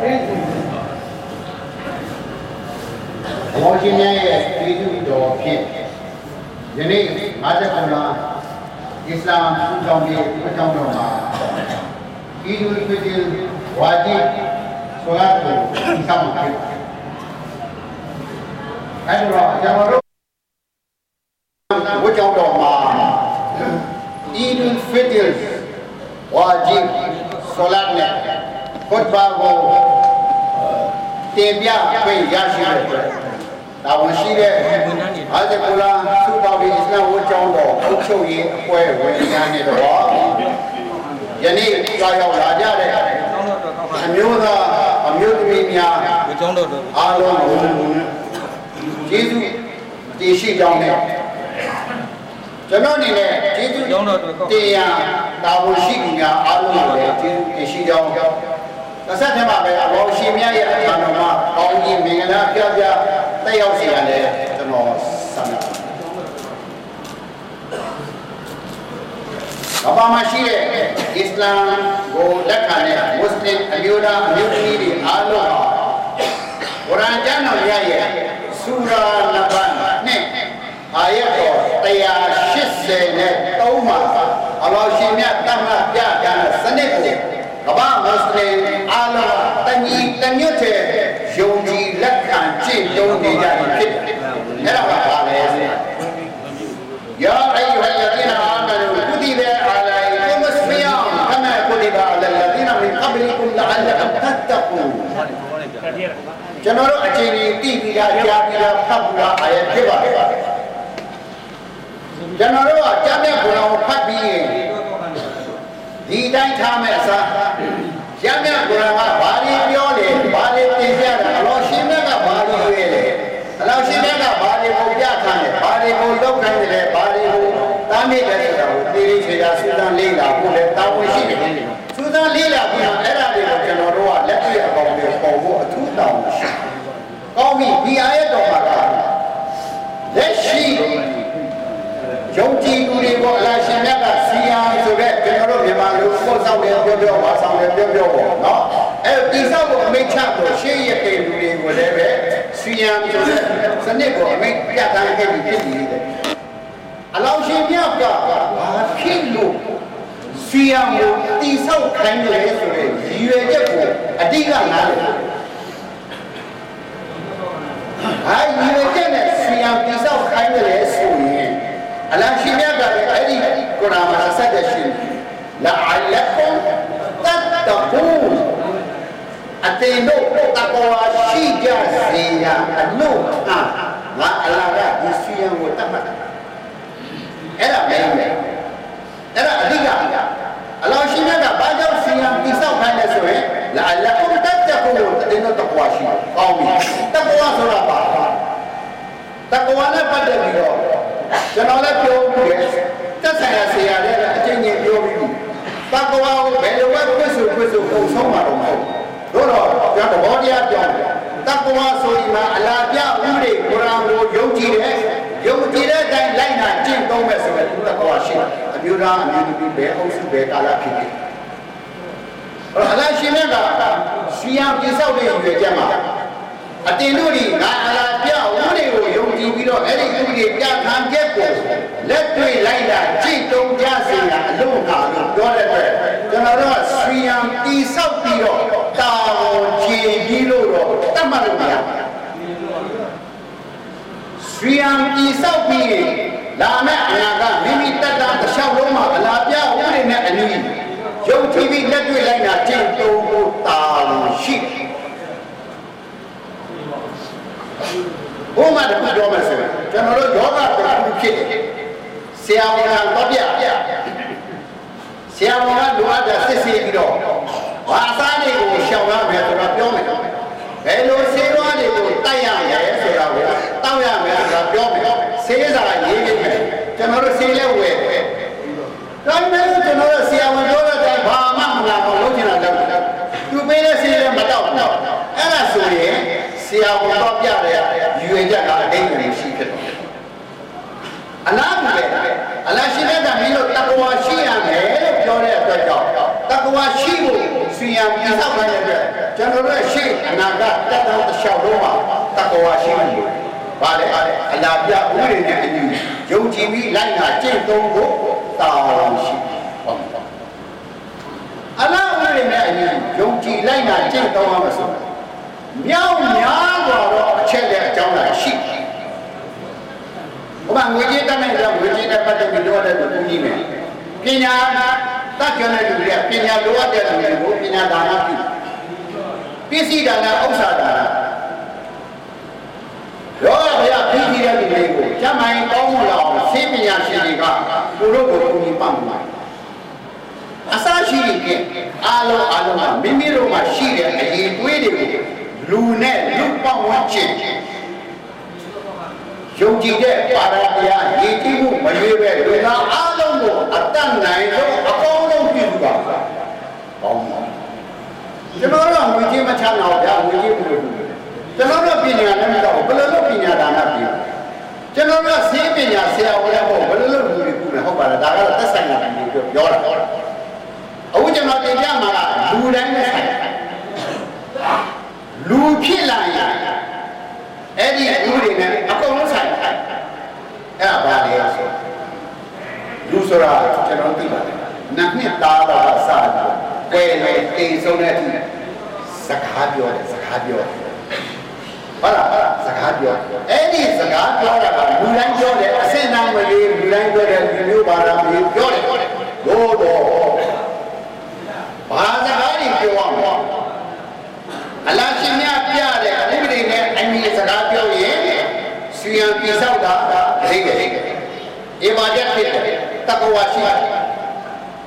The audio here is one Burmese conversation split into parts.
ဘောရှင်များရဲ့ပြည်သူတော်ဖြင့်ယနေ့59လအစ္စလာမ်ပူဇော်ပြီးအကြောင်းတော်မှာအီဒူလ်ဖီဒီဝါဂျီဆိုလာကိုစောင့်ဖြစ်ပါတယ်။အဲဒါကျွန်တော်တို့ဝတ်ကြောင်းတော်မှာအီဒူလ်ဖီဒီဝါဂျီဆိုလာနဲ့ဘုရားကို တင်ပြခွင့်ရရှိတဲ့အတွက်တာဝန်ရှိတဲ့အာဇကူလာစုပေါင်းပြီးအစ္စလာမ်ဝတ်ကြောင်းတော်အုပ်ချုပ်ရေးအဖွဲ့ဝင်များနဲ့တော့ယနေ့ကြာရောက်လာကြတဲ့အမျိုးသားအမျိုးသမီးများကိုကျောင်းတော်တော်အားလုံးကိုကျေးဇူးတင်ရှိကြောင်းနဲ့ကျွန်တော်အနေနဲ့ကျေးဇူးတင်ရတာဝန်ရှိသူများအားလုံးကိုလည်းကျေးဇူးတင်ရှိကြောင်း တစ်ဆက်တည်းမှာပဲအဘောရှင်မြတ်ရဲ့အခါတော်မှာကောင်းကြီးမင်္ဂလာပြပြတက်ရောက်စေရတယ်ကျွန်တော်ဆန္ဒဘာပါမရှိတဲ့အစ္စလာမ်ကိုလက်ခံတဲ့မွတ်စလင်အမျိုးသားအမျိုးသမီးတွေအားလုံးဟာကုရ်အာန်ကျမ်းတော်ရဲ့ဆူရာနံပါတ်နဲ့အာယတ်တော်180နဲ့3မှာအလ္လာဟ်ရှင်မြတ်တတ်မှတ်ပြတဲ့စနစ်ကို ကမ္ဘာမွတ်စလင်အားလုံးတညီတညွတ်တဲ့ယုံကြည်လက်ခံကြည့်တုံးနေကြတယ်ဖြစ်တယ်။အဲ့ဒါကဘာလဲ။ယာအိယုဟလဒီနာအာမနူကုဒီလာအလိုင်ကုမစမီယမ်ကမာကုဒီဘာလလဒီနာမင်ကဘလီကုမ်လအလကမ်တတ်တကူကျွန်တော်တို့အချိန်ကြီးတိပြီးတာကြားပြီးတာဖတ်ပြီးတာအာရဖြစ်ပါလေ။ကျွန်တော်တို့ကကြားမြတ်ဘုရားကိုဖတ်ပြီးရင်ဒီတိုင်းထားမဲ့အစား ကြားမြတ်ကုရ်အာန်ကဘာတွေပြောတယ်ဘာတွေသင်ပြတာအလောရှင်မြတ်ကဘာတွေရွေးတယ်အလောရှင်မြတ်ကဘာတွေကိုပြထားတယ်ဘာတွေကိုလောက်ခိုင်းတယ်ဘာတွေကိုတားမြစ်တယ်ဆိုတာကိုသိသိချေချာစူးစမ်းလေ့လာဖို့လည်းတာဝန်ရှိတယ်စူးစမ်းလေ့လာပြီးတော့အဲ့ဒါတွေကိုကျွန်တော်တို့ကလက်တွေ့အပေါင်းတွေပေါ်ဖို့အထူးတောင်းရှိတယ်ကောင်းပြီဒီအာရတော်မှာကလက်ရှိယုံကြည်သူတွေကိုအလရှင်မြတ်ကစီယံဆိုတဲ့ကျွန်တော်တို့မြန်မာလူပို့ ဆောင်တယ်ပြောပြောပါဆောင်တယ်ပြောပြောပေါ့နော်အဲဒီဆောက်ကိုအမိတ်ချလို့ရှေ့ရတဲ့လူတွေကိုလည်းပဲစီယံဆိုတဲ့စနစ်ကိုအမိတ်ပြတ်သားခဲ့ပြီးဖြစ်နေတယ်အလောင်းရှင်မြတ်ကဘာဖြစ်လို့စီယံကိုတိဆောက်ခိုင်းတယ်ဆိုတဲ့ရည်ရွယ်ချက်ကိုအတိကနားလည်ဟာဒီရတဲ့နဲ့ဆီယံတိဆောက်ခိုင်းတယ်ဆိုရင်အလရှိမြတ်ကလည်းအဲ့ဒီကုရ်အာန်မှာဆက်တဲ့ရှင် လာအလကုမ်တတ်တကူအတေတို့တကောရှိကြစေရအလို့ဟာငါအလာကဒီဆီယံကိုတတ်မှတ်အဲ့ဒါမင်းပဲအဲ့ဒါအဓိကအလောရှိမြတ်ကဘာကြောင့်ဆီယံတိဆောက်ခိုင်းလဲဆိုရင်လာအလကုမ်တတ်တကူအတေတို့တကောရှိကောင်းပြီတကောဆိုတာပါတကောနဲ့ပတ်သက်ပြီးတော့ကျွန်တော်လည်းပြောပြီးတယ်တက်ဆိုင်ရာဆရာလည်းအချင်းချင်းပြောပြီးပြီ တကောကိုဘယ်လိုပဲပြစ်စုပြစ်စုပုံဆုံးမှာတော့မဟုတ်ဘူးတို့တော့ကျွန်တော်ဘောတရားပြောတယ်တကောဆိုရင်မှာအလားပြဥတွေကုရ်အာန်ကိုယုံကြည်တယ်ယုံကြည်တဲ့အတိုင်းလိုက်နာကျင့်သုံးမယ်ဆိုတဲ့တကောရှိတယ်အမျိုးသားအမျိုးသမီးဘယ်အုပ်စုဘယ်ကာလဖြစ်ဖြစ်အလားရှင်မြတ်ကစီယံပြဆောက်တဲ့ရွယ်ချက်မှာအတင်တို့ဒီငါအလားပြဥတွေကိုယုံကြည်ပြီးတော့အဲ့ဒီဥတွေပြခံချက်ကိုလက်တွေ့လိုက်တာကြည့်တုံကြစေတာအ လို့ငါလို့ပြောတဲ့အတွက်ကျွန်တော်တို့ကစီယံတိဆောက်ပြီးတော့တာဝန်ကြည်ပြီးလို့တော့တတ်မှတ်လို့မရစီယံတိဆောက်ပြီးလာမယ့်အနာကမိမိတက်တာတစ်လျှောက်လုံးမှာအလားပြဥတွေနဲ့အနည်းယုံကြည်ပြီးလက်တွေ့လိုက်တာကြည့်တုံကိုတာဝန်ရှိတယ်ဘုမတခုပြောမယ်ဆိုရင်ကျွန်တော်တို့ယောဂတစ်ခုဖြစ်တယ်ဆရာဝန်ကတော့ပြ ဆရာဝန်ကလိုအပ်တဲ့စစ်ဆေးပြီးတော့ဘာသာတွေကိုရှောင်ရမယ်ဆိုတာပြောမယ်ဘယ်လိုဆေးဝါးတွေကိုတိုက်ရမယ်ဆိုတာကိုတောက်ရမယ်ဆိုတာပြောမယ်ဆေးစာရေးနေတယ်ကျွန်တော်တို့ဆေးလဲဝယ်တယ်ဒါပေမဲ့ကျွန်တော်တို့ဆရာဝန်ပြောတဲ့အတိုင်းဘာမှမလာတော့လုပ်ချင်တာလုပ်တယ်သူပေးတဲ့ဆေးလဲမတော့ဘူးအဲ့ဒါဆိုရင်ဆရာဝန်တော့ပြတဲ့ရွေချက်ကအတိတ်ကိုရှိဖြစ်တယ်အလားတူပဲအလားရှိတဲ့ကမင်းတို့တက္က ဝါရှိရမယ်လို့ပြောတဲ့အတွက်ကြောင့်တက္ကဝါရှိဖို့စဆွေရပြည်ဆောက်ခိုင်းတဲ့အတွက်ကျွန်တော်တို့ရဲ့ရှေ့အနာဂတ်တက်တောင်းတစ်လျှောက်လုံးမှာတက္ကဝါရှိနေတယ်။ဘာလဲအလားပြဥပဒေနဲ့အညီယုံကြည်ပြီးလိုက်နာကျင့်သုံးဖို့တာဝန်ရှိဟုတ်ပါအလားဥပဒေနဲ့အညီယုံကြည်လိုက်နာကျင့်သုံးရမှာဆိုမြောက်များစွာတော့အချက်နဲ့အကြောင်းလာရှိတယ်။ဟိုမှာငွေကြေးတတ်နိုင်တဲ့ငွေကြေးနဲ့ပတ်သက်ပြီးတော့လည်းကိုကြီးမယ်။ပညာ တတ်ကြတဲ့လူတွေကပညာလိုအပ်တဲ့လူတွေကိုပညာဒါနပြုပစ္စည်းဒါနဥစ္စာဒါနရောရဘုရားပြီးပြီးတဲ့လူတွေကိုကျမ်းမိုင်ကောင်းမလာအောင်သိပညာရှင်တွေကသူတို့ကိုကူညီပံ့ပိုးအစရှိတဲ့အားလုံးအားလုံးကမိမိတို့မှာရှိတဲ့အရေးတွေးတွေကိုလူနဲ့လူပေါင်းဝန်းကျင်ယုံကြည်တဲ့ပါရတရားရည်ကြည်မှုမရွေးပဲလူသားအားလုံးကိုအတတ်နိုင်ဆုံးအကောင်းဆုံးပြုပါကောင်းပါ ကျွန်တော်တို့ငွေကြေးမချမ်းတော့ဗျာငွေကြေးဘယ်လိုလုပ်ကျွန်တော်တို့ပညာလည်းမတော့ဘယ်လိုလုပ်ပညာဒါနပြုကျွန်တော်တို့ဆေးပညာဆရာဝန်လည်းမဟုတ်ဘယ်လိုလုပ်လူတွေကုလဲဟုတ်ပါလားဒါကတော့သက်ဆိုင်တာတွေပြောတာအခုကျွန်တော်တင်ပြမှာကလူတိုင်းနဲ့ဆိုင်လူဖြစ်လာရင်အဲ့ဒီလူတွေနဲ့အကုန်လုံးဆိုင်အဲ့ဒါဘာလဲဆိုလူဆိုတာကျွန်တော်သိပါတယ်နတ်နှစ်သားတာစတာ ကွယ်လေတိမ်ဆုံးတဲ့အထိစကားပြောတယ်စကားပြောတယ်ဟုတ်လားစကားပြောအဲ့ဒီစကားပြောတာကလူတိုင်းပြောတယ်အစင်နာမလေးလူတိုင်းပြောတယ်လူမျိုးဘာသာမလေးပြောတယ်လို့တော့ဘာစကားတွေပြောအောင်အလားရှင်မြပြတဲ့ဥပဒေနဲ့အညီစကားပြောရင်ဆွေရန်ပြဆောက်တာဒိဋ္ဌိဧဝါဒဖြစ်တယ်တက္ကဝါရှိ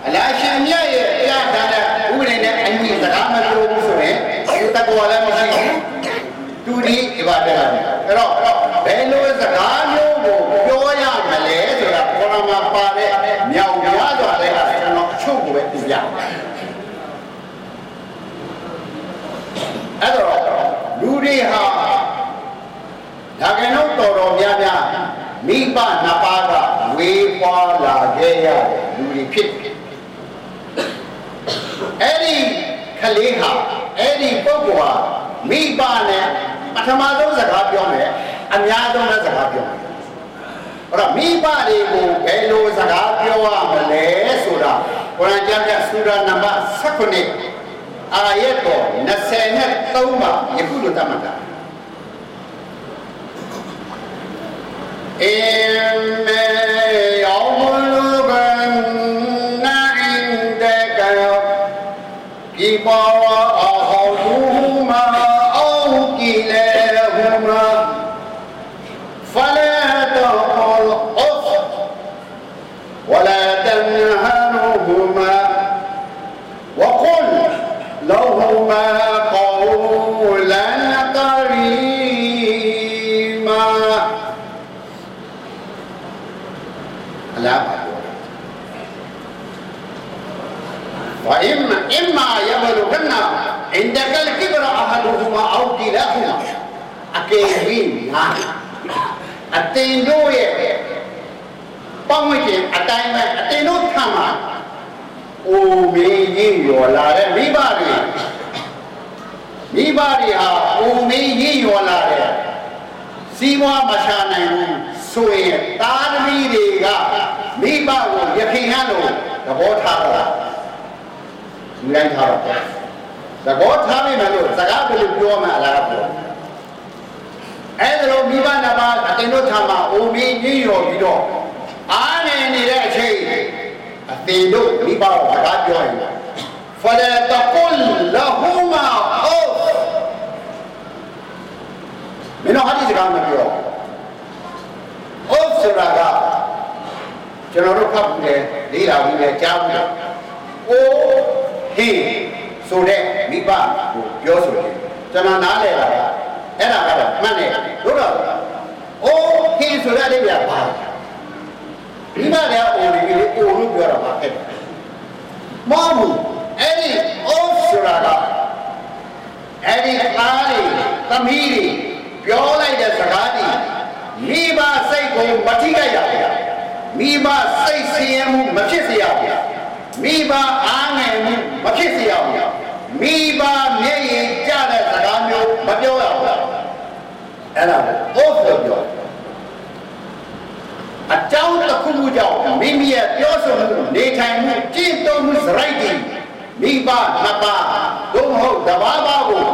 အလားရှင်မြရဲ့ပြတာတဲ့ဥပဒေနဲ့အညီ စကားမပြောဘူးဆိုရင်ဒီတက္ကဝါလည်းမရှိဘူးသူဒီဧဝါဒအဲ့တော့ဘယ်လိုစကားမျိုးကိုပြောရမလဲဆိုတာခေါရမှာပါတဲ့မြောက်များစွာတဲ့ကျွန်တော်အချုပ်ကိုပဲသိပြအဲ့တော့လူတွေဟာဒါကနုတော်တော်များများမိဘနှစ်ပါးကဝေးပွားလာခဲ့ရတဲ့လူတွေဖြစ်အဲ့ဒီ ကလေးဟာအဲ့ဒီပုဂ္ဂိုလ်ဟာမိဘနဲ့ပထမဆုံးစကားပြောမယ်အများဆုံးလည်းစကားပြောမယ်အဲ့တော့မိဘတွေကိုဘယ်လိုစကားပြောရမလဲဆိုတာကုရ်အာန်ကျမ်းကဆူရာနံပါတ်19အာယတ်တော်23မှာယခုလိုတတ်မှတ်တာ Amen. ငါအတင်တို့ရဲ့ပေါင်းဝကျင်အတိုင်းပဲအတင်တို့ထမှာအိုမေးရင်ရော်လာတဲ့မိဘတွေမိဘတွေဟာအိုမေးရင်ရော်လာတဲ့စီးပွားမရှာနိုင်ဘူးဆိုရင်သားသမီးတွေကမိဘကိုရခင်ဟန်လို့သဘောထားတာလူတိုင်းထားတော့သဘောထားမိမယ်လို့စကားဘယ်လိုပြောမှအလားပြော အဲ့ဒါလိုမိဘနှစ်ပါးအတင်တို့ထားမှာအိုမင်းညှိရော်ပြီးတော့အားနေနေတဲ့အချိန်အတင်တို့မိဘကိုစကားပြောရင်ဖလာတကုလလဟူမာအိုမင်းတို့ဟာဒီစကားမပြောအိုဆိုတာကကျွန်တော်တို့ဖတ်ဘူးလေလေးလာဘူးလေကြားဘူးလေအိုဟေဆိုတဲ့မိဘကိုပြောဆိုတယ်ကျွန်တော်နားလဲတာက အဲ့ဒါကတော့မှတ်နေတို့တော့အိုဟေဆိုတဲ့လေးပြပါမိဘလည်းအိုလေးလေးအိုလို့ပြောတာပါခဲ့တယ်မဟုတ်ဘူးအဲ့ဒီအိုဆိုတာကအဲ့ဒီသားတွေသမီးတွေပြောလိုက်တဲ့စကားတွေမိဘစိတ်ကိုမထိခိုက်ရဘူးမိဘစိတ်ဆင်းရဲမှုမဖြစ်စေရဘူးမိဘအားငယ်မှုမဖြစ်စေရဘူး မိဘမျက်ရည်ကျတဲ့စကားမျိုးမပြောရဘူးအဲ့ဒါကိုပြောပြောအကြောင်းတစ်ခုခုကြောင့်မိမိရဲ့ပြောဆိုမှု နေထိုင်မှုကြည်တော်မှုစရိုက်တွေမိဘနှစ်ပါးသို့မဟုတ်တဘာဘာကို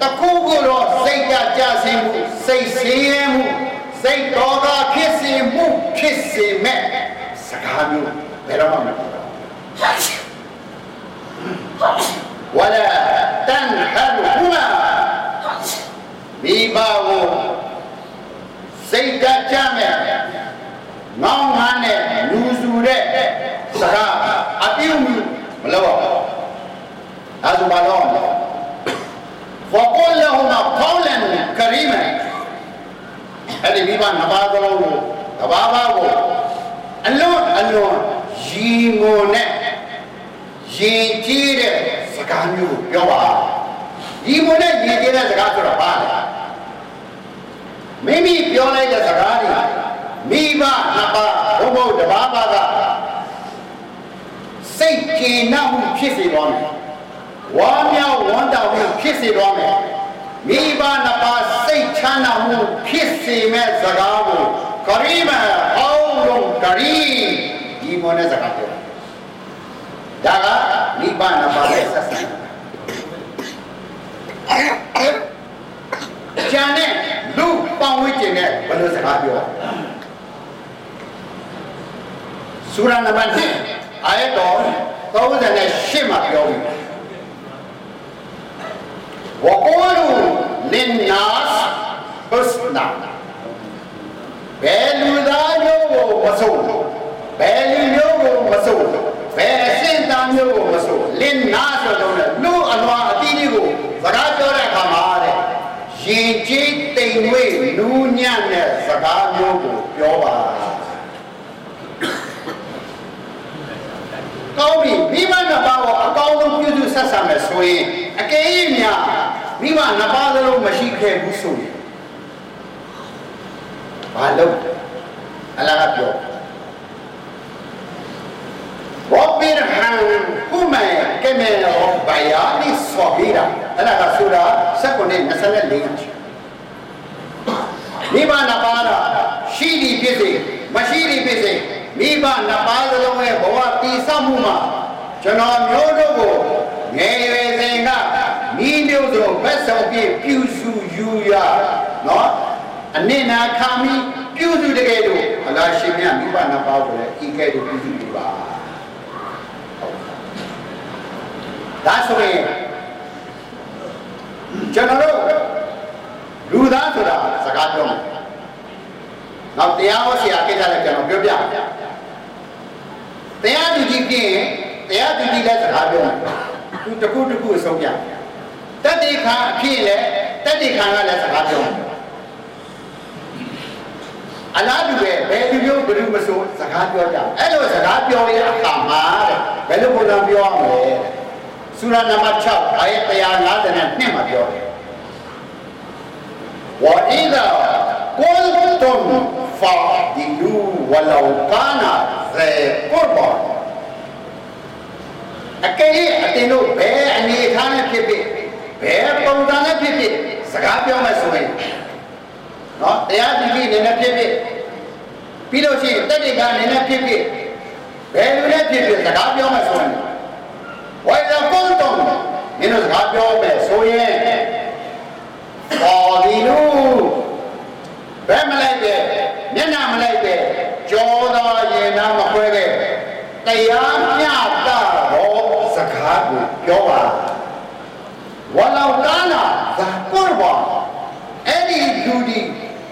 တခုခုတော့စိတ်ကြကြစင်မှုစိတ်ဆင်းရဲမှုစိတ်တော်ကဖြစ်စေမှုဖြစ်စေမဲ့စကားမျိုးဘယ်တော့မှမပြောဘူးဝလာတန်ဟလ်ဟူမာမိဘကိုစိတ်ကြကြမဲ့ငောင်းငန်းနဲ့လူစုတဲ့စကားအပြုံးမလုပ်အောင် ဒါဆိုပါတော့ وقل لهما قولا كريما အဲ့ဒီမိဘနှစ်ပါးသလုံးကိုတဘာဘာကိုအလွန်အလွန်ရီငုံနဲ့ရင်ကြီးတဲ့စကားမျိုးကိုပြောပါရီငုံနဲ့ရင်ကြီးတဲ့စကားဆိုတာဘာလဲမိမိပြောလိုက်တဲ့စကားတွေမိဘနှစ်ပါးဘုံဘုံတဘာဘာကစိတ်ကျေနပ်မှုဖြစ်စေတော်မယ် ဝမ်းမြောက်ဝမ်းတောင်မှုဖြစ်စေတော်မယ်မိဘနှစ်ပါးစိတ်ချမ်းသာမှုဖြစ်စေမဲ့စကားကိုကရီမအောင်းလုံးကရီဒီမနဲ့စကားပြောဒါကမိဘနှစ်ပါးရဲ့ဆက်ဆံကျန်တဲ့လူပေါင်းဝန်းကျင်နဲ့ဘယ်လိုစကားပြောဆူရာနံပါတ်1အာယတ်တော်38မှာပြောပြီး وقولوا للناس حسنا ဘယ်လူသားမျိုးကိုမဆိုဘယ်လူမျိုးကိုမဆိုဘယ်အရှင်းသားမျိုးကိုမဆိုလင်းနာဆိုတော့လူအလွာအတိအကျကိုစကားပြောတဲ့အခါမှာတဲ့ရင်ကြီးတိမ်ဝေးလူညံ့တဲ့စကားမျိုးကိုပြောပါကောင်းပြီမိမနှစ်ပါးကိုအကောင်းဆုံးပြုစု ဆက်ဆံမယ်ဆိုရင်အကယ်၍များမိမနှစ်ပါးသလုံးမရှိခဲ့ဘူးဆိုရင်ဘာလို့အလကားပြောဘောပင်ဟန်ခုမဲကမဲရောဘယာဒီဆောဘီရာအလကားဆူရာစကုနေ24ချီမိဘနှစ်ပါးကရှိသည်ဖြစ်စေမရှိသည်ဖြစ်စေမိဘနှစ်ပါးစလုံးရဲ့ဘဝတည်ဆောက်မှုမှာကျွန်တော်မျိုးတို့ကို ငယ်ရွယ်စဉ်ကမိမျိုးစုံဘက်ဆောင်ပြည့်ပြုစုယူရနော်အနစ်နာခံပြီးပြုစုတကယ်လို့အလားရှင်မြတ်မိဘနှစ်ပါးကိုလည်းဤကဲ့သို့ပြုစုပြပါဒါဆိုရင်ကျွန်တော်တို့လူသားဆိုတာစကားပြောမယ်နောက်တရားဟောဆရာကိစ္စလည်းကျွန်တော်ပြောပြတရားသူကြီးပြင်တရားသူကြီးလည်းစကားပြောမ ခုတစ်ခုတစ်ခုအဆုံးပြတတ္တိခါအဖြစ်လဲတတ္တိခါကလည်းစကားပြောအလားတူပဲဘယ်သူမျိုးဘယ်သူမဆိုစကားပြောကြအဲ့လိုစကားပြောရအခါမှာတဲ့ဘယ်လိုပုံစံပြောရမလဲဆူရာနံပါတ်6အာယတ်152မှာပြောတယ်ဝါအီဒါကုလ်တုမ်ဖာဒီလူဝလောကာနာရေကောဘာ အကယ်၍အတင်တို့ဘယ်အနေထားနဲ့ဖြစ်ဖြစ်ဘယ်ပုံစံနဲ့ဖြစ်ဖြစ်စကားပြောမှဆိုရင်နော်တရားကြည့်ပြီးနေနဲ့ဖြစ်ဖြစ်ပြီးလို့ရှိရင်တက်တိကနေနဲ့ဖြစ်ဖြစ်ဘယ်လိုနဲ့ဖြစ်ဖြစ်စကားပြောမှဆိုရင်ဝိုင်သာကွန်တုံမင်းတို့စကားပြောမယ်ဆိုရင်ပေါ်ဒီလူဘယ်မလိုက်ပဲမျက်နှာမလိုက်ပဲကြောသောရင်နာမခွဲပဲတရားမျှတတော့စ ကားကိုပြောပါဝလောက်ကားလာဇာကောဘာအဲ့ဒီလူဒီ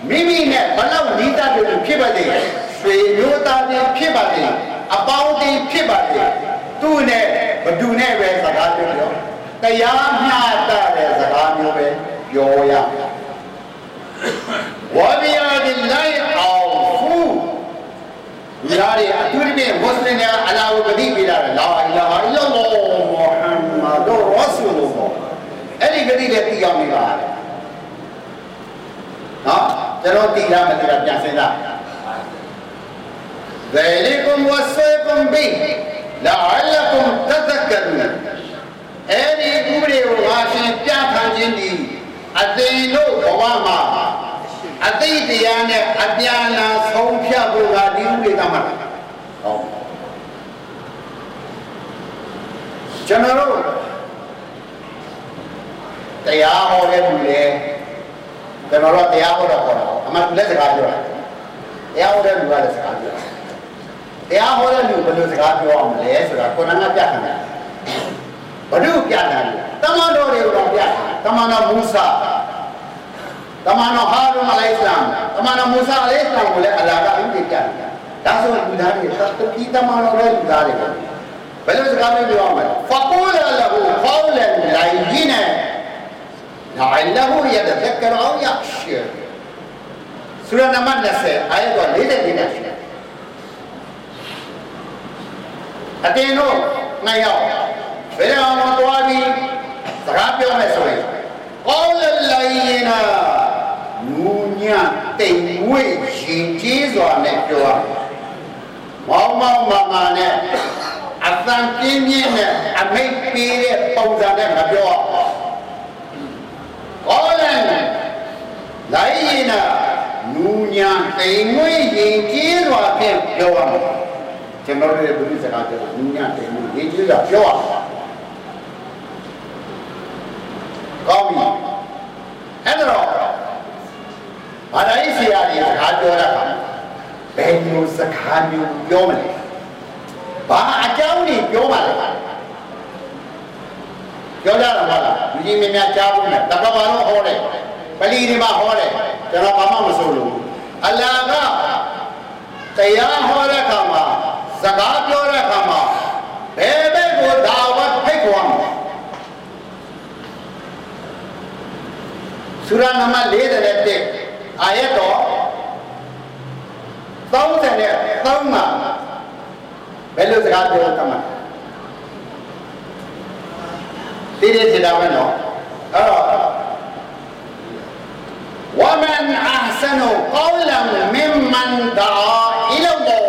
မိမိနဲ့ဘလောက်နီးတာတွေဖြစ်ပါလေဆွေမျိုးသားတွေဖြစ်ပါလေအပေါင်းတွေဖြစ်ပါလေသူ့နဲ့ဘသူနဲ့ပဲစကားပြောပြောတရားမျှတတဲ့စကားမျိုးပဲပြောရဝဘီယာဒီလိုက်အောင်ဖူဒီဟာတွေအထူးသဖြင့်မွတ်စလင်တွေအလာကိုဂတိပေးတာလာအီလာဟာအီလာလောမုဟမ်မဒ်ရဆူလ်လောအဲ့ဒီဂတိ လည်းတီအောင်နေပါနော်ကျွန်တော်တီလာမယ်ဆိုတာပြန်စဉ်းစားဇာလီကုမ်ဝဆယကုမ်ဘီလာအလကုမ်တဇကရူအဲ့ဒီဥပဒေကိုငါရှင်ပြထန်ခြင်းဒီအသိတို့ဘဝမှာအသိတရားနဲ့အပြာလာဆုံးဖြတ်ဖို့ကဒီဥပဒေသမှာဟုတ်ကျွန်တော် တို့တရားဟောတဲ့လူလေကျွန်တော်တို့တရားဟောတော့ခေါ်တာအမှန်လက်စကားပြောတာတရားဟောတဲ့လူကလည်းစကားပြောတာတရားဟောတဲ့လူဘယ်လိုစကားပြောအောင်လဲဆိုတာကိုယ်ကပြခံတယ်ဘ누구ပြတာလဲတမန်တော်တွေကိုတော့ပြတာတမန်တော်မူဆာတမန်တော်ဟာရုံအလိုင်စလမ်တမန်တော်မူဆာအလိုင်စလမ်ကိုလည်းအလာကအင်းပြပြတယ်ဒါဆိုလူသားတွေသတ်တိတမန်တော်ရဲ့လူသားတွေဘယ်လိုစကားပြောအောင်လဲဖကူလလဟူကောလန်လိုင်ဂျီနာ لعله يتذكر أو يخشى سورة نمبر 20 آية 44နဲ့ရှိတယ်အတင်းတို့နှစ်ယောက်ဘယ်အောင်မသွားပြီးစကားပြောမယ်ဆိုရင်ကောလလိုင်နာနူညတိမ်ဝေးရှင်ကြီးစွာနဲ့ပြောရမောင်းမောင်းမာမာနဲ့အသံပြင်းပြင်းနဲ့အမိတ်ပေးတဲ့ပုံစံနဲ့မပြောရကော နာနူညာတိမ်မွေးရင်ကြီးစွာဖြင့်ပြောရမယ်ကျွန်တော်တို့ရဲ့ဘုရားစကားပြောတာနူညာတိမ်မွေးရင်ကြီးစွာပြောရမယ်ကောင်းပြီအဲ့တော့ဘာသာရေးဆရာတွေစကားပြောတာကဘယ်လိုစကားမျိုးပြောမလဲဘာအကြောင်းတွေပြောပါလဲပြောကြတာမဟုတ်လားလူကြီးမင်းများကြားဘူးနဲ့တပတ်ပါတော့ဟောတယ်ပလီဒီမှာဟောတယ် ကျွန်တော်ဘာမှမဆိုလို့အလာကတရားဟောတဲ့အခါမှာစကားပြောတဲ့အခါမှာဘယ်ဘက်ကိုဒါဝတ်ဖိတ်ခေါ်မှာဆူရာနံပါတ်41အာယတ်တော်30နဲ့3မှာဘယ်လိုစကားပြောတတ်မှာတည်တည်ထတာပဲနော်အဲ့တော့ ومن أحسن قولا ممن دعا إلى الله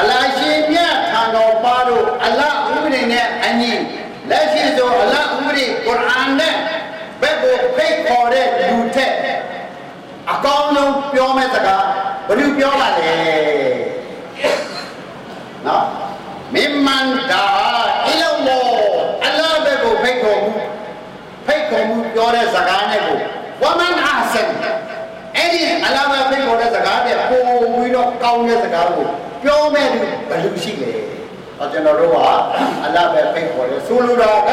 အလာရှင်မြတ်ထံတော်ပါတို့အလဥပဒေနဲ့အညီလက်ရှိဆိုအလဥပဒေကုရ်အာန်နဲ့ဘက်ကိုဖိတ်ခေါ်တဲ့လူထက်အကောင်းဆုံးပြောမဲ့စကားဘယ်လိုပြောပါလဲ ကောင်းတဲ့စကားကိုပြောမဲ့လူဘယ်လိုရှိလဲ။အကျွန်တော်တို့ကအလဘယ်ဖိတ်ခေါ်တယ်ဆိုလိုတာက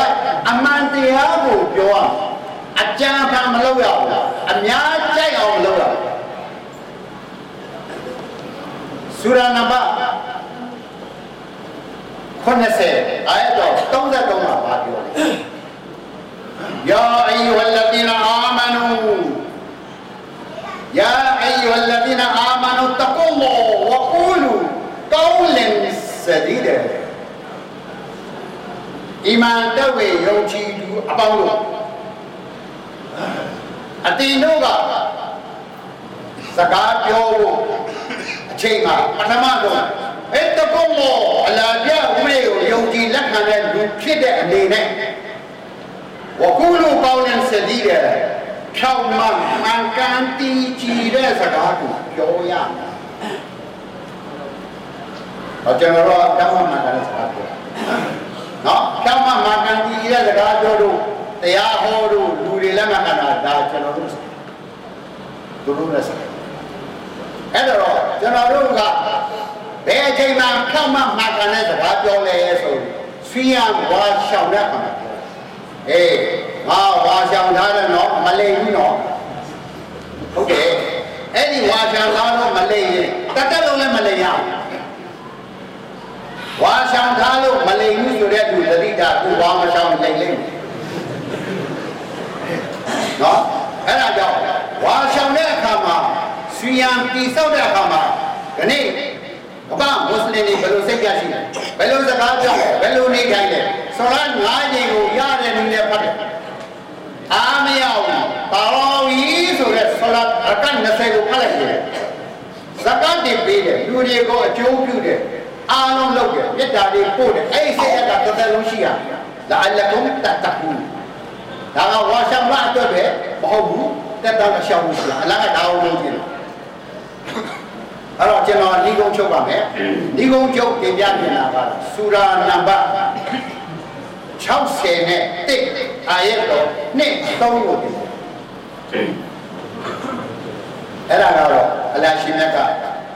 အမှန်တရားကိုပြောရမယ်။အကြံဖန်မလုပ်ရဘူး။အများကြိုက်အောင်လုပ်ရမယ်။ဆူရာနဘ80အဲ့တော့33မှာပါပြောတယ်။ယာအီဝလ်လဒီနာအာမနူယာအီဝလ်လဒီနာအာ အီမန်တဝေယုံကြည်သူအပေါင်းတို့အတင်တို့ကစကားပြောဖို့အချိန်ကပထမဆုံးအဲ့တကုံမောအလာပြဥမေကိုယုံကြည်လက်ခံတဲ့လူဖြစ်တဲ့အနေနဲ့ဝကူလူပေါင်းနဲ့စသည်တဲ့ဖြောင်းမှန်မှန်ကန်တည်ကြည်တဲ့စကားကိုပြောရမယ်။တော့ကျွန်တော်တို့ဖြောင်းမှန်မှန်ကန်တဲ့စကားပြော နော်ဖြောင်းမှန်မှန်ကန်တည်တဲ့စကားပြောလို့တရားဟောလို့လူတွေလည်းမခံတာဒါကျွန်တော်တို့သူတို့လည်းစကားအဲ့တော့ကျွန်တော်တို့ကဘယ်အချိန်မှဖြောင်းမှန်မှန်ကန်တဲ့စကားပြောလဲဆိုဆွေးရဝါရှောင်တဲ့အခါမှာအေးငါဝါရှောင်ထားတယ်နော်မလိမ့်ဘူးနော်ဟုတ်တယ်အဲ့ဒီဝါရှောင်ထားတော့မလိမ့်ရင်တတ်တက်လုံးလည်းမလိမ့်ရဘူး ဝါရှောင်ထားလို့မလိမ့်ဘူးဆိုတဲ့သူသတိတာသူဝါမရှောင်လိမ့်လိမ့်နော်အဲ့ဒါကြောင့်ဝါရှောင်တဲ့အခါမှာဆွေရန်တိဆောက်တဲ့အခါမှာဒီနေ့ကမ္ဘာမွတ်စလင်တွေဘယ်လိုစိတ်ကြရှိလဲဘယ်လိုစကားပြောလဲဘယ်လိုနေထိုင်လဲဆိုတော့ငါးချိန်ကိုရတဲ့နည်းနဲ့ဖတ်တယ်အားမရဘူးပါတော်ဝီဆိုတဲ့ဆလတ်အကန့်20ကိုဖတ်လိုက်တယ်ဇကတ်တွေပေးတယ်လူတွေကိုအကျိုးပြုတယ် အားလုံးလုပ်တယ်မေတ္တာလေးပို့တယ်အဲ့ဒီစိတ်ရက်ကတစ်သက်လုံးရှိရမယ်လာအလကုမ်တတ်တကူဒါကဝါရှမအတွက်ပဲမဟုတ်ဘူးတက်တောင်းရှောင်းမှုရှိတာအလကဒါအောင်လုပ်ကြည့်တယ်အဲ့တော့ကျွန်တော်ဒီကုန်းချုပ်ပါမယ်ဒီကုန်းချုပ်တင်ပြနေတာကစူရာနံပါတ်60နဲ့1အာယတ်တော်နှစ်3ကိုတင်အဲ့ဒါကတော့အလရှိမြတ်က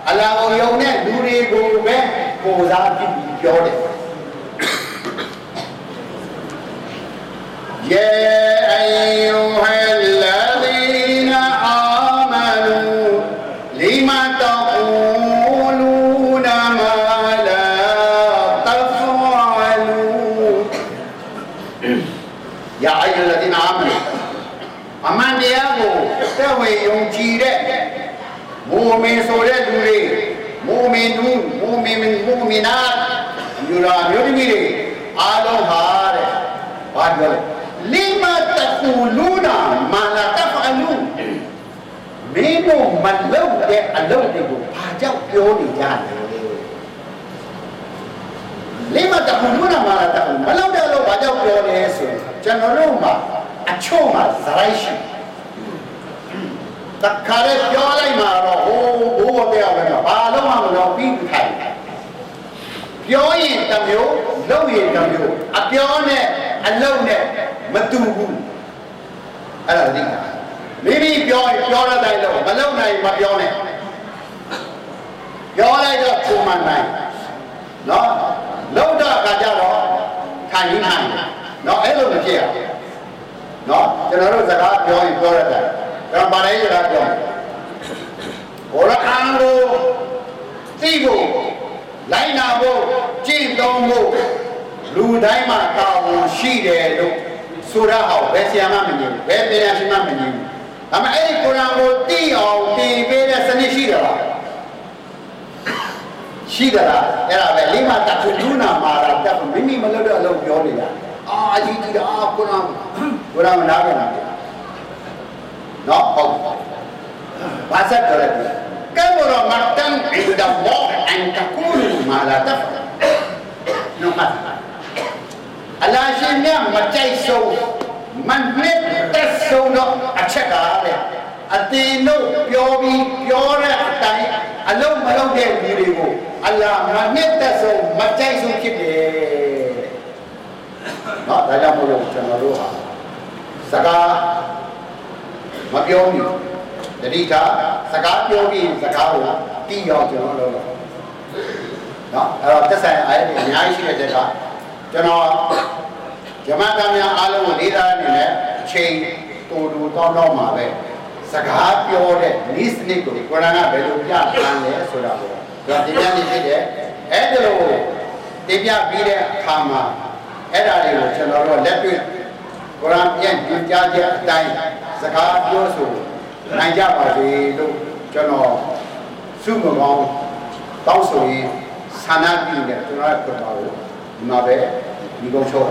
အလာကိုယုံတဲ့လူတွေကိုပဲ ကိုယ်စားဖြစ်ပြီးပြောတယ်ယေအိယုဟဲလာဒီနာအာမနူလီမာတော Ya ayyuhal ladina amanu အမှန်တရားကိုသက်ဝင်ယုံကြည်တဲ့မူမင်ဆိုတဲ့လူတွေမူမင်သူ မူမင်မူမင်နာယူရာမျိုးသမီးတွေအားလုံးဟာတဲ့ဘာပြောလဲလီမာတကူလူနာမာလာတဖအလူမင်းတို့မလုပ်တဲ့အလုပ်တွေကိုဘာကြောင့်ပြောနေကြလဲလီမာတကူလူနာမာလာတဖမလုပ်တဲ့အလုပ်ဘာကြောင့်ပြောနေဆိုရင်ကျွန်တော်တို့မှာအချို့မှာဇရိုက်ရှိတခါလေပြောလိုက်မှာတော့ဟိုးဘိုးဘတရားပဲဘာလို့မှမလုပ်ပြီးထိုင် ပြောရင်တစ်မျိုးလုပ်ရင်တစ်မျိုးအပြောနဲ့အလုပ်နဲ့မတူဘူးအဲ့ဒါသိတာမိမိပြောရင်ပြောရတဲ့အလုပ်မလုပ်နိုင်မပြောနဲ့ပြောလိုက်တော့ပုံမှန်နိုင်နော်လုပ်တော့အခါကျတော့ထိုင်ရင်းနိုင်နော်အဲ့လိုမဖြစ်ရနော်ကျွန်တော်တို့စကားပြောရင်ပြောရတဲ့ကျွန်တော်ဗာလဲစကားပြောဘောရခံကိုသိဖို့ လိုက်နာဖို့ကြည့်သုံးဖို့လူတိုင်းမှာတာဝန်ရှိတယ်လို့ဆိုရအောင်ဘယ်ဆရာမှမမြင်ဘူးဘယ်ပညာရှင်မှမမြင်ဘူးဒါပေမဲ့အဲ့ဒီကုရ်အာန်ကိုသိအောင်သင်ပေးတဲ့စနစ်ရှိတယ်လားရှိတယ်လားအဲ့ဒါပဲလိမတခုလူနာမာတာတက်မိမိမလုပ်တဲ့အလုပ်ပြောနေတာအာအကြီးကြီးတာအာကုရ်အာန်ကုရ်အာန်နားပြန်လာနော်ဟုတ်ဘာသာကြတယ်ကဲဘောရမတ်တန်အင်ဒါဘောအန်တကူလူ မာလာတက်နော်မတ်အလာရှင်မြတ်မကြိုက်ဆုံးမနစ်တက်ဆုံးတော့အချက်ကလေအတင်တို့ပြောပြီးပြောတဲ့အတိုင်းအလုံးမလုံးတဲ့လူတွေကိုအလာမနစ်တက်ဆုံးမကြိုက်ဆုံးဖြစ်တယ်။နော်ဒါကြောင့်မို့လို့ကျွန်တော်တို့ဟာစကားမပြောဘူး တတိထားစကားပြောပြီးစကားကိုတီးအောင်ကျွန်တော်လုပ်တော့နော်အဲ့တော့တက်ဆိုင်အားဖြင့်အများကြီးရှိတဲ့တက်ကကျွန်တော်ဂျမသားများအားလုံးကိုလေးစားနေနဲ့အချိန်တူတူတောင်းတော့မှာပဲစကားပြောတဲ့နိစနစ်ကိုကုရ်အာန်ကဘယ်လိုပြပန်းလဲဆိုတာကိုကျွန်တော်တင်ပြနေဖြစ်တယ်အဲ့ဒါလိုတင်ပြပြီးတဲ့အခါမှာအဲ့ဒါတွေကိုကျွန်တော်တို့လက်တွေ့ကုရ်အာန်ပြန်ပြကြားချက်အတိုင်းစကားပြောဆို နိုင်ကြပါစေလို့ကျွန်တော်စုမကောင်းတောင်းဆိုရင်ဆန္ဒပြုနေကျွန်တော်ရဲ့ကုရ်အာန်ကိုဒီမှာပဲဒီကုန်းချုပ်